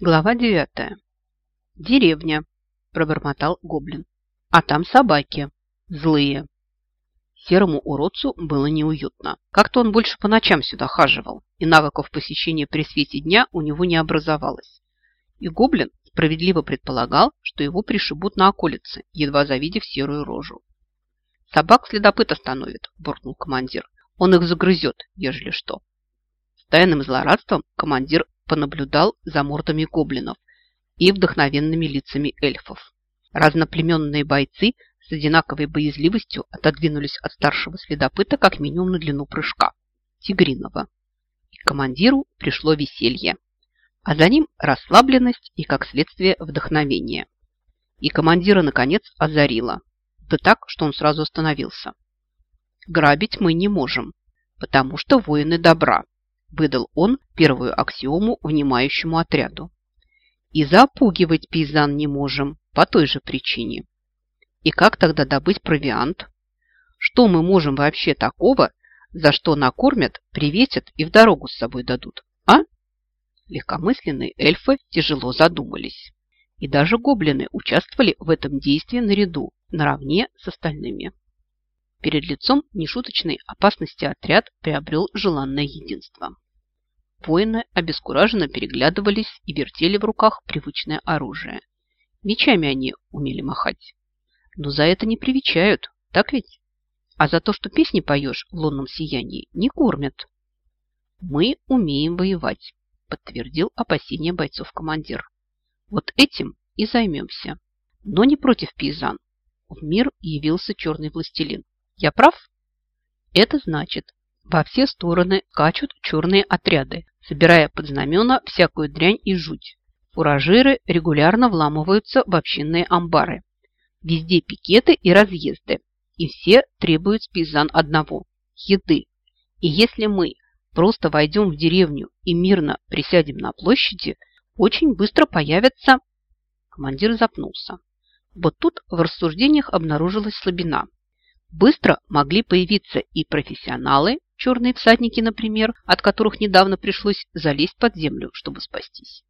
Глава девятая. «Деревня», – пробормотал гоблин. «А там собаки. Злые». Серому уродцу было неуютно. Как-то он больше по ночам сюда хаживал, и навыков посещения при свете дня у него не образовалось. И гоблин справедливо предполагал, что его пришибут на околице, едва завидев серую рожу. «Собак следопыт остановит», – буркнул командир. «Он их загрызет, ежели что». С тайным злорадством командир понаблюдал за мордами гоблинов и вдохновенными лицами эльфов. Разноплеменные бойцы с одинаковой боязливостью отодвинулись от старшего следопыта как минимум на длину прыжка – тигриного. И командиру пришло веселье, а за ним расслабленность и, как следствие, вдохновение. И командира, наконец, озарило. Да так, что он сразу остановился. Грабить мы не можем, потому что воины добра выдал он первую аксиому внимающему отряду. И запугивать пейзан не можем по той же причине. И как тогда добыть провиант? Что мы можем вообще такого, за что накормят, приветят и в дорогу с собой дадут, а? Легкомысленные эльфы тяжело задумались. И даже гоблины участвовали в этом действии наряду, наравне с остальными. Перед лицом нешуточной опасности отряд приобрел желанное единство. Воины обескураженно переглядывались и вертели в руках привычное оружие. Мечами они умели махать. Но за это не привечают, так ведь? А за то, что песни поешь в лунном сиянии, не кормят. Мы умеем воевать, подтвердил опасение бойцов командир. Вот этим и займемся. Но не против пейзан. В мир явился черный властелин. Я прав? Это значит, во все стороны качут черные отряды, собирая под знамена всякую дрянь и жуть. Фуражиры регулярно вламываются в общинные амбары. Везде пикеты и разъезды. И все требуют с пейзан одного – еды. И если мы просто войдем в деревню и мирно присядем на площади, очень быстро появятся... Командир запнулся. Вот тут в рассуждениях обнаружилась слабина. Быстро могли появиться и профессионалы, Черные всадники, например, от которых недавно пришлось залезть под землю, чтобы спастись.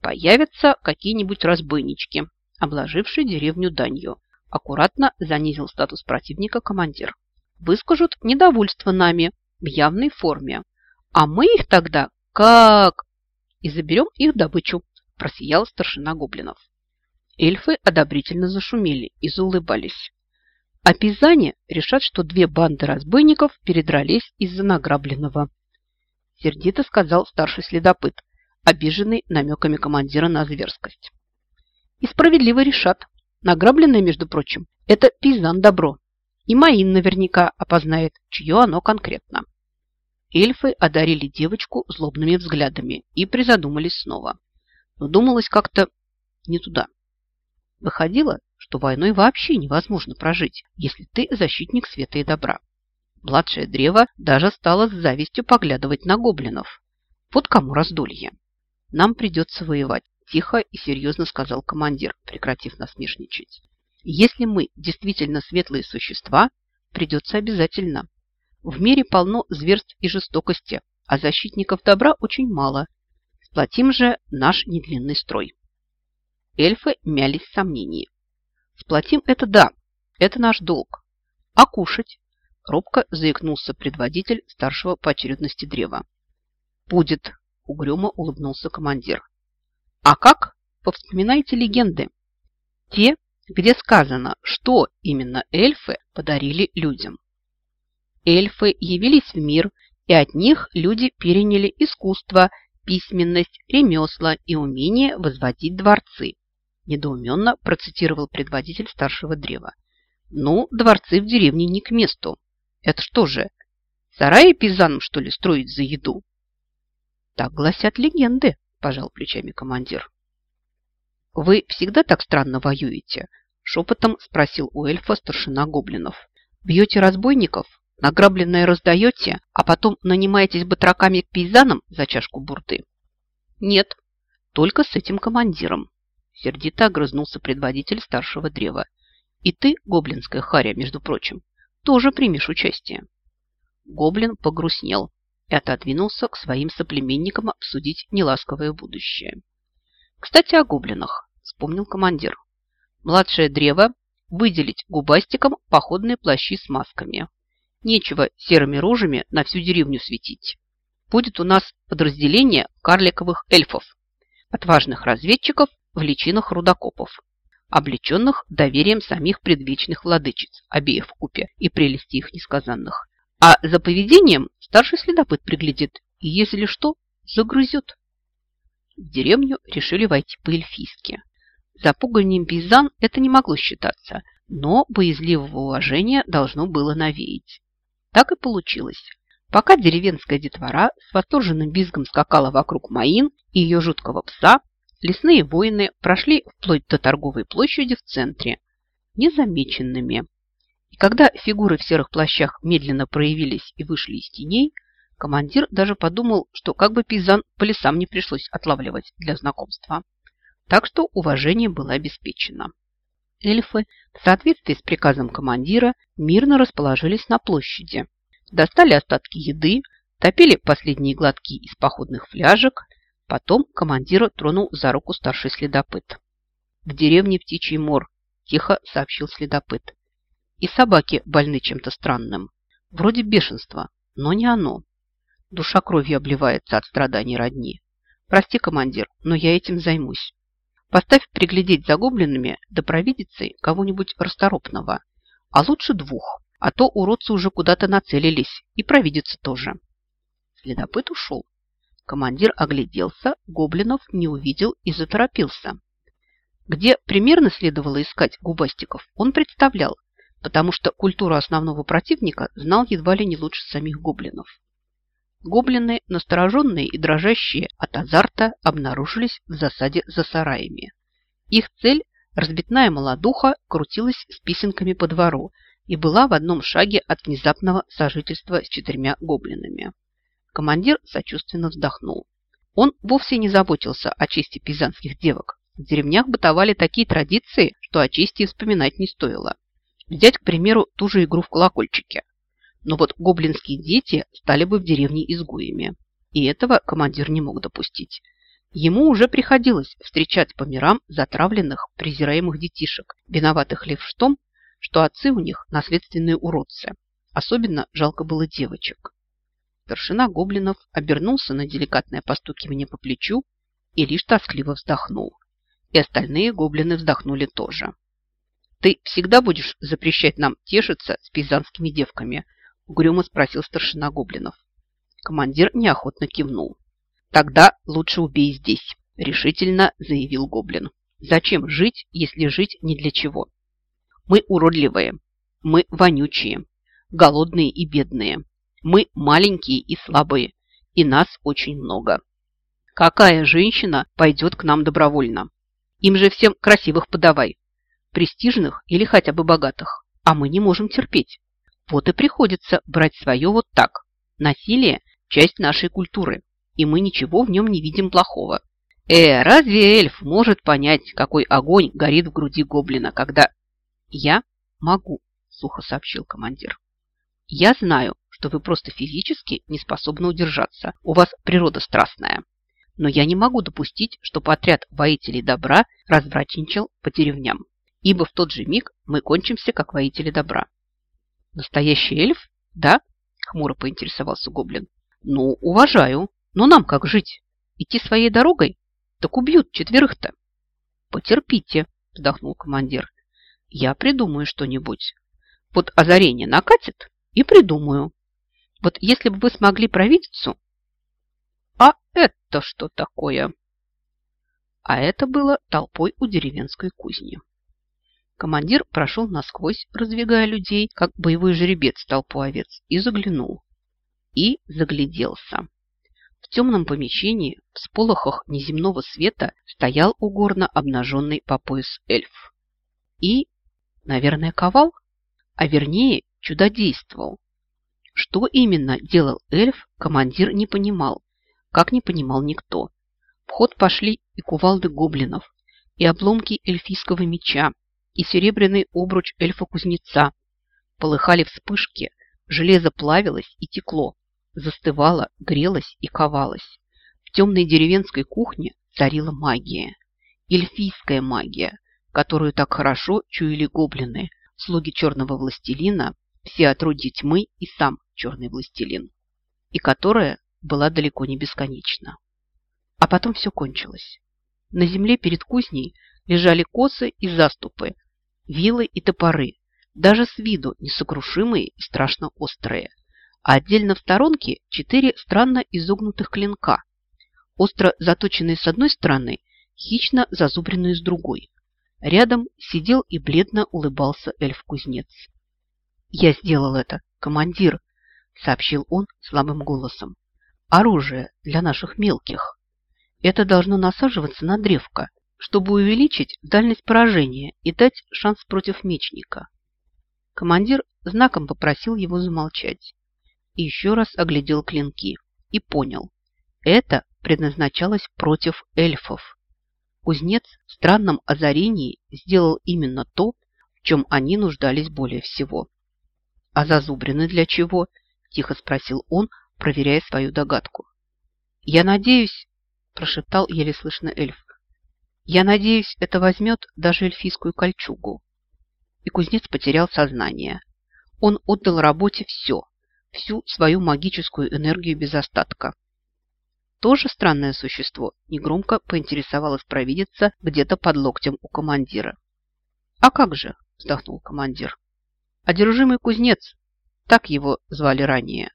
Появятся какие-нибудь разбойнички, обложившие деревню данью. Аккуратно занизил статус противника командир. Выскажут недовольство нами в явной форме. А мы их тогда как... И заберем их добычу, просиял старшина гоблинов. Эльфы одобрительно зашумели и заулыбались. А пизане решат, что две банды разбойников передрались из-за награбленного. Сердито сказал старший следопыт, обиженный намеками командира на зверскость. И справедливо решат. Награбленное, между прочим, это пизан добро. И Маин наверняка опознает, чье оно конкретно. Эльфы одарили девочку злобными взглядами и призадумались снова. Но думалось как-то не туда. Выходило, что войной вообще невозможно прожить, если ты защитник света и добра. Младшее древо даже стало с завистью поглядывать на гоблинов. Вот кому раздолье. Нам придется воевать, тихо и серьезно сказал командир, прекратив насмешничать. Если мы действительно светлые существа, придется обязательно. В мире полно зверств и жестокости, а защитников добра очень мало. Сплотим же наш недлинный строй. Эльфы мялись в сомнении. Сплотим это да, это наш долг. А кушать? Робко заикнулся предводитель старшего по очередности древа. Будет, угрюмо улыбнулся командир. А как? Повспоминайте легенды. Те, где сказано, что именно эльфы подарили людям. Эльфы явились в мир, и от них люди переняли искусство, письменность, ремесла и умение возводить дворцы. Недоуменно процитировал предводитель старшего древа. Ну, дворцы в деревне не к месту. Это что же, сараи пизанам, что ли, строить за еду? Так гласят легенды, пожал плечами командир. Вы всегда так странно воюете? Шепотом спросил у эльфа старшина гоблинов. Бьете разбойников, награбленное раздаете, а потом нанимаетесь батраками к пейзанам за чашку бурты? Нет, только с этим командиром. Сердито огрызнулся предводитель старшего древа. И ты, гоблинская харя, между прочим, тоже примешь участие. Гоблин погрустнел и отодвинулся к своим соплеменникам обсудить неласковое будущее. Кстати, о гоблинах, вспомнил командир. Младшее древо выделить губастиком походные плащи с масками. Нечего серыми рожами на всю деревню светить. Будет у нас подразделение карликовых эльфов, отважных разведчиков в личинах рудокопов, облеченных доверием самих предвечных владычиц, обеих в купе и прелести их несказанных. А за поведением старший следопыт приглядит, и если что, загрызет. В деревню решили войти по-эльфийски. Запуганием пейзан это не могло считаться, но боязливого уважения должно было навеять. Так и получилось. Пока деревенская детвора с восторженным бизгом скакала вокруг Маин и ее жуткого пса, лесные воины прошли вплоть до торговой площади в центре, незамеченными. И когда фигуры в серых плащах медленно проявились и вышли из теней, командир даже подумал, что как бы пейзан по лесам не пришлось отлавливать для знакомства. Так что уважение было обеспечено. Эльфы в соответствии с приказом командира мирно расположились на площади. Достали остатки еды, топили последние глотки из походных фляжек. Потом командира тронул за руку старший следопыт. «В деревне Птичий мор», – тихо сообщил следопыт. «И собаки больны чем-то странным. Вроде бешенства, но не оно. Душа кровью обливается от страданий родни. Прости, командир, но я этим займусь». Поставь приглядеть за гоблинами да провидицей кого-нибудь расторопного, а лучше двух, а то уродцы уже куда-то нацелились, и провидица тоже. Следопыт ушел. Командир огляделся, гоблинов не увидел и заторопился. Где примерно следовало искать губастиков, он представлял, потому что культуру основного противника знал едва ли не лучше самих гоблинов. Гоблины, настороженные и дрожащие от азарта, обнаружились в засаде за сараями. Их цель, разбитная молодуха, крутилась с писенками по двору и была в одном шаге от внезапного сожительства с четырьмя гоблинами. Командир сочувственно вздохнул. Он вовсе не заботился о чести пизанских девок. В деревнях бытовали такие традиции, что о чести вспоминать не стоило. Взять, к примеру, ту же игру в колокольчике. Но вот гоблинские дети стали бы в деревне изгоями. И этого командир не мог допустить. Ему уже приходилось встречать по мирам затравленных, презираемых детишек, виноватых лишь в том, что отцы у них наследственные уродцы. Особенно жалко было девочек. Старшина гоблинов обернулся на деликатное постукивание по плечу и лишь тоскливо вздохнул. И остальные гоблины вздохнули тоже. «Ты всегда будешь запрещать нам тешиться с пизанскими девками?» угрюмо спросил старшина гоблинов. Командир неохотно кивнул. «Тогда лучше убей здесь», – решительно заявил гоблин. «Зачем жить, если жить не для чего? Мы уродливые, мы вонючие, голодные и бедные, мы маленькие и слабые, и нас очень много. Какая женщина пойдет к нам добровольно? Им же всем красивых подавай, престижных или хотя бы богатых, а мы не можем терпеть. Вот и приходится брать свое вот так. Насилие – часть нашей культуры, и мы ничего в нем не видим плохого. Э, разве эльф может понять, какой огонь горит в груди гоблина, когда... Я могу, сухо сообщил командир. Я знаю, что вы просто физически не способны удержаться. У вас природа страстная. Но я не могу допустить, чтобы отряд воителей добра развратничал по деревням. Ибо в тот же миг мы кончимся, как воители добра. Настоящий эльф? Да? Хмуро поинтересовался гоблин. Ну, уважаю. Но нам как жить? Идти своей дорогой? Так убьют четверых-то. Потерпите, вздохнул командир. Я придумаю что-нибудь. Вот озарение накатит и придумаю. Вот если бы вы смогли провидицу... А это что такое? А это было толпой у деревенской кузни. Командир прошел насквозь, раздвигая людей, как боевой жеребец толпу овец, и заглянул. И загляделся. В темном помещении, в сполохах неземного света, стоял угорно обнаженный по пояс эльф. И, наверное, ковал, а вернее, чудодействовал. Что именно делал эльф, командир не понимал, как не понимал никто. В ход пошли и кувалды гоблинов, и обломки эльфийского меча, и серебряный обруч эльфа-кузнеца. Полыхали вспышки, железо плавилось и текло, застывало, грелось и ковалось. В темной деревенской кухне царила магия. эльфийская магия, которую так хорошо чуяли гоблины, слуги черного властелина, все отродья тьмы и сам черный властелин, и которая была далеко не бесконечна. А потом все кончилось. На земле перед кузней лежали косы и заступы, вилы и топоры, даже с виду несокрушимые и страшно острые. А отдельно в сторонке четыре странно изогнутых клинка, остро заточенные с одной стороны, хищно зазубренные с другой. Рядом сидел и бледно улыбался эльф-кузнец. «Я сделал это, командир», — сообщил он слабым голосом. «Оружие для наших мелких. Это должно насаживаться на древко, чтобы увеличить дальность поражения и дать шанс против мечника». Командир знаком попросил его замолчать. И еще раз оглядел клинки и понял. Это предназначалось против эльфов. Кузнец в странном озарении сделал именно то, в чем они нуждались более всего. «А зазубрины для чего?» – тихо спросил он, проверяя свою догадку. «Я надеюсь», – прошептал еле слышно эльф, «я надеюсь, это возьмет даже эльфийскую кольчугу». И кузнец потерял сознание. Он отдал работе все, всю свою магическую энергию без остатка. Тоже странное существо, негромко поинтересовалась провидица где-то под локтем у командира. «А как же?» – вздохнул командир. Одержимый кузнец, так его звали ранее.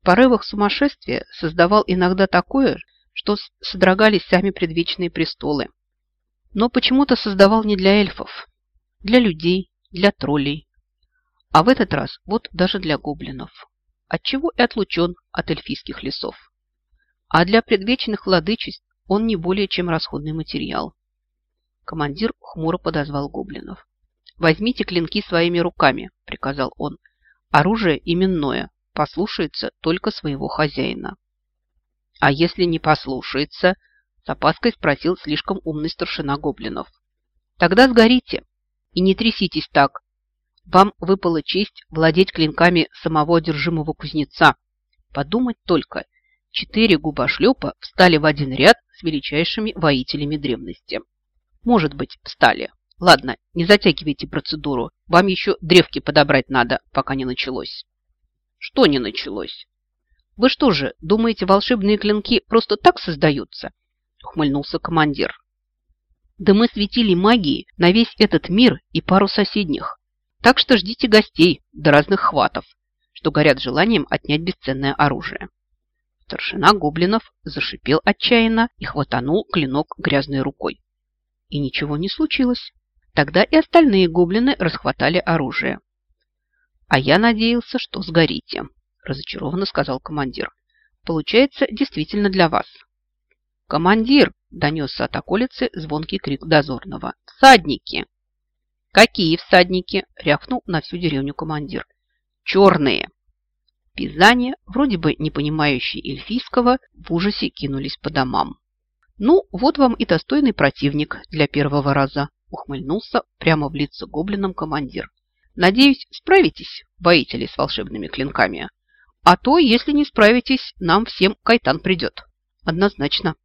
В порывах сумасшествия создавал иногда такое, что содрогались сами предвечные престолы. Но почему-то создавал не для эльфов, для людей, для троллей. А в этот раз вот даже для гоблинов. Отчего и отлучен от эльфийских лесов. А для предвечных владычеств он не более чем расходный материал. Командир хмуро подозвал гоблинов. «Возьмите клинки своими руками», – приказал он. «Оружие именное, послушается только своего хозяина». «А если не послушается?» – с опаской спросил слишком умный старшина гоблинов. «Тогда сгорите и не тряситесь так. Вам выпала честь владеть клинками самого одержимого кузнеца. Подумать только, четыре губошлепа встали в один ряд с величайшими воителями древности. Может быть, встали. Ладно, не затягивайте процедуру. Вам еще древки подобрать надо, пока не началось. Что не началось? Вы что же, думаете, волшебные клинки просто так создаются? Ухмыльнулся командир. Да мы светили магии на весь этот мир и пару соседних. Так что ждите гостей до разных хватов, что горят желанием отнять бесценное оружие. Старшина гоблинов зашипел отчаянно и хватанул клинок грязной рукой. И ничего не случилось. Тогда и остальные гоблины расхватали оружие. «А я надеялся, что сгорите», – разочарованно сказал командир. «Получается, действительно для вас». «Командир!» – донесся от околицы звонкий крик дозорного. «Всадники!» «Какие всадники?» – рявкнул на всю деревню командир. «Черные!» Пизане, вроде бы не понимающие эльфийского, в ужасе кинулись по домам. «Ну, вот вам и достойный противник для первого раза», ухмыльнулся прямо в лицо гоблинам командир. «Надеюсь, справитесь, воители с волшебными клинками. А то, если не справитесь, нам всем кайтан придет. Однозначно».